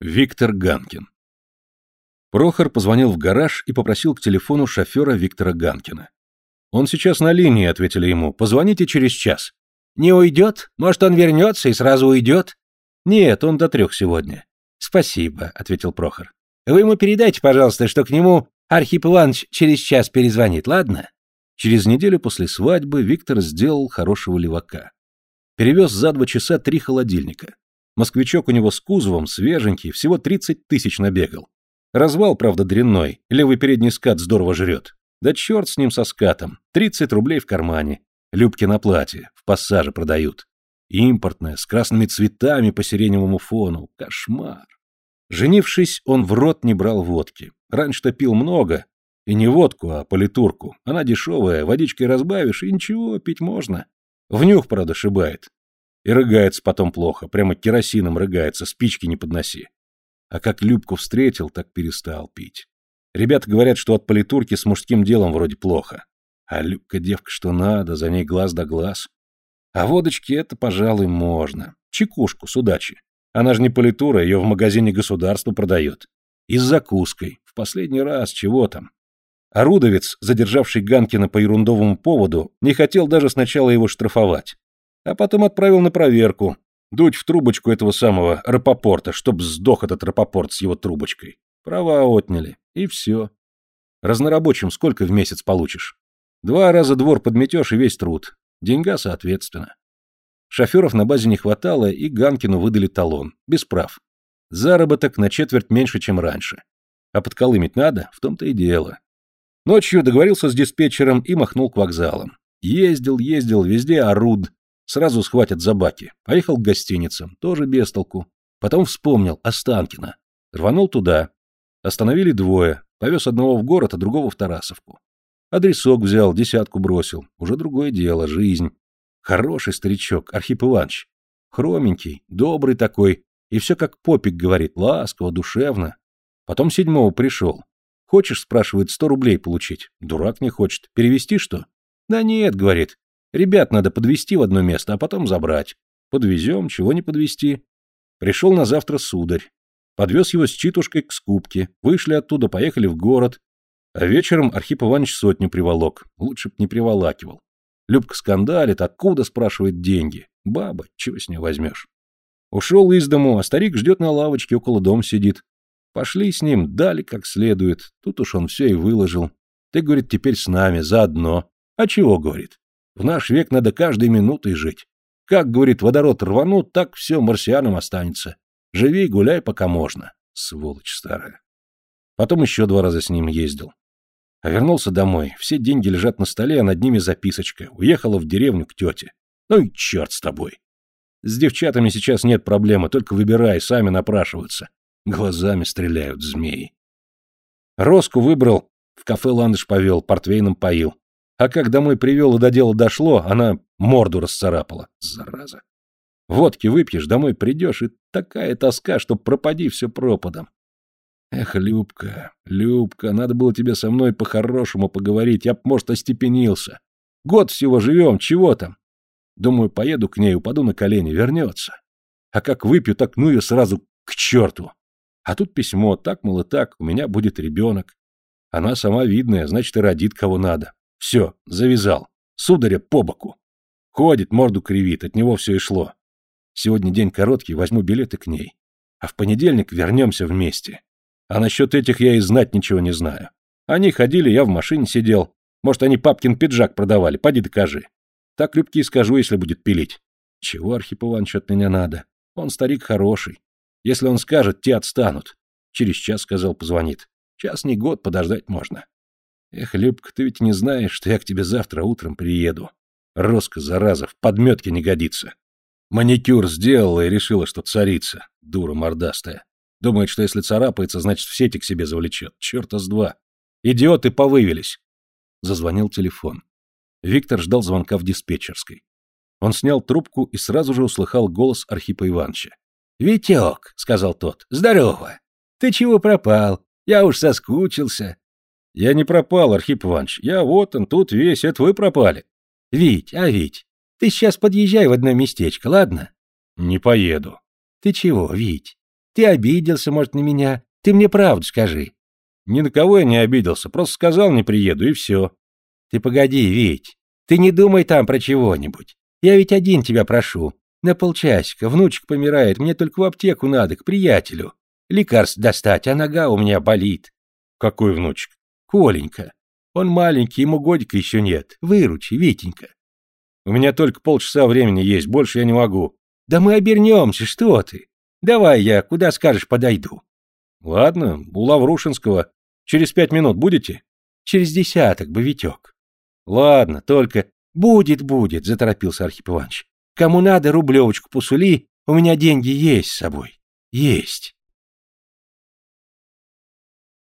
Виктор Ганкин. Прохор позвонил в гараж и попросил к телефону шофера Виктора Ганкина. «Он сейчас на линии», — ответили ему. «Позвоните через час». «Не уйдет? Может, он вернется и сразу уйдет?» «Нет, он до трех сегодня». «Спасибо», — ответил Прохор. «Вы ему передайте, пожалуйста, что к нему Архип Иванович через час перезвонит, ладно?» Через неделю после свадьбы Виктор сделал хорошего левака. Перевез за два часа три холодильника. Москвичок у него с кузовом, свеженький, всего 30 тысяч набегал. Развал, правда, дрянной, левый передний скат здорово жрет. Да черт с ним со скатом, 30 рублей в кармане. Любки на платье, в пассаже продают. Импортная, с красными цветами по сиреневому фону. Кошмар. Женившись, он в рот не брал водки. Раньше-то пил много. И не водку, а политурку. Она дешевая, водичкой разбавишь, и ничего, пить можно. Внюх, правда, шибает. И рыгается потом плохо, прямо керосином рыгается, спички не подноси. А как Любку встретил, так перестал пить. Ребята говорят, что от политурки с мужским делом вроде плохо. А Любка девка что надо, за ней глаз да глаз. А водочки это, пожалуй, можно. Чекушку с удачи. Она же не политура, ее в магазине государства продает. И с закуской. В последний раз, чего там. А Рудовец, задержавший Ганкина по ерундовому поводу, не хотел даже сначала его штрафовать а потом отправил на проверку. Дуть в трубочку этого самого Рапопорта, чтоб сдох этот Рапопорт с его трубочкой. Права отняли. И все. Разнорабочим сколько в месяц получишь? Два раза двор подметешь и весь труд. Деньга соответственно. Шоферов на базе не хватало, и Ганкину выдали талон. Без прав. Заработок на четверть меньше, чем раньше. А подколымить надо? В том-то и дело. Ночью договорился с диспетчером и махнул к вокзалам. Ездил, ездил, везде оруд. Сразу схватят за баки. Поехал к гостиницам, тоже без толку. Потом вспомнил Останкино. Рванул туда. Остановили двое. Повез одного в город, а другого в Тарасовку. Адресок взял, десятку бросил. Уже другое дело, жизнь. Хороший старичок, Архип Иванович. Хроменький, добрый такой. И все как попик говорит, ласково, душевно. Потом седьмого пришел. Хочешь, спрашивает, сто рублей получить? Дурак не хочет. Перевести что? Да нет, говорит. Ребят надо подвести в одно место, а потом забрать. Подвезем, чего не подвести. Пришел на завтра сударь. Подвез его с читушкой к скупке. Вышли оттуда, поехали в город. А вечером Архип Иванович сотню приволок. Лучше б не приволакивал. Любка скандалит, откуда, спрашивает, деньги. Баба, чего с нее возьмешь? Ушел из дому, а старик ждет на лавочке, около дома сидит. Пошли с ним, дали как следует. Тут уж он все и выложил. Ты, говорит, теперь с нами, заодно. А чего, говорит? В наш век надо каждой минутой жить. Как, говорит, водород рванут, так все марсианам останется. Живи и гуляй, пока можно. Сволочь старая. Потом еще два раза с ним ездил. А вернулся домой. Все деньги лежат на столе, а над ними записочка. Уехала в деревню к тете. Ну и черт с тобой. С девчатами сейчас нет проблемы, только выбирай, сами напрашиваются. Глазами стреляют змеи. Роску выбрал, в кафе ландыш повел, портвейном поил. А как домой привел и до дела дошло, она морду расцарапала. Зараза. Водки выпьешь, домой придешь, и такая тоска, что пропади все пропадом. Эх, Любка, Любка, надо было тебе со мной по-хорошему поговорить, я б, может, остепенился. Год всего живем, чего там? Думаю, поеду к ней, упаду на колени, вернется. А как выпью, так ну ее сразу к черту. А тут письмо, так, мол, и так, у меня будет ребенок. Она сама видная, значит, и родит кого надо. Все, завязал. Сударя по боку. Ходит, морду кривит, от него все и шло. Сегодня день короткий, возьму билеты к ней. А в понедельник вернемся вместе. А насчет этих я и знать ничего не знаю. Они ходили, я в машине сидел. Может, они папкин пиджак продавали, поди докажи. Так Любки и скажу, если будет пилить. Чего Архип Иванович от меня надо? Он старик хороший. Если он скажет, те отстанут. Через час, сказал, позвонит. Час не год, подождать можно. Эх, Любка, ты ведь не знаешь, что я к тебе завтра утром приеду. Роска, зараза, в подметке не годится. Маникюр сделала и решила, что царица. Дура мордастая. Думает, что если царапается, значит в сети к себе завлечет. Черта с два. Идиоты повывелись. Зазвонил телефон. Виктор ждал звонка в диспетчерской. Он снял трубку и сразу же услыхал голос Архипа Ивановича. «Витек», — сказал тот, — «здорово. Ты чего пропал? Я уж соскучился. Я не пропал, Архип Иванович. Я вот он, тут весь, это вы пропали. Вить, а Вить, ты сейчас подъезжай в одно местечко, ладно? Не поеду. Ты чего, Вить? Ты обиделся, может, на меня? Ты мне правду скажи. Ни на кого я не обиделся, просто сказал не приеду, и все. Ты погоди, Вить, ты не думай там про чего-нибудь. Я ведь один тебя прошу. На полчасика, внучек помирает, мне только в аптеку надо, к приятелю. Лекарств достать, а нога у меня болит. Какой внучек? Коленька. Он маленький, ему годика еще нет. Выручи, Витенька. У меня только полчаса времени есть, больше я не могу. Да мы обернемся, что ты? Давай я, куда скажешь, подойду. Ладно, у Лаврушинского. Через пять минут будете? Через десяток, Бовитек. Ладно, только... Будет, будет, заторопился Архип Иванович. Кому надо, рублевочку посули, у меня деньги есть с собой. Есть.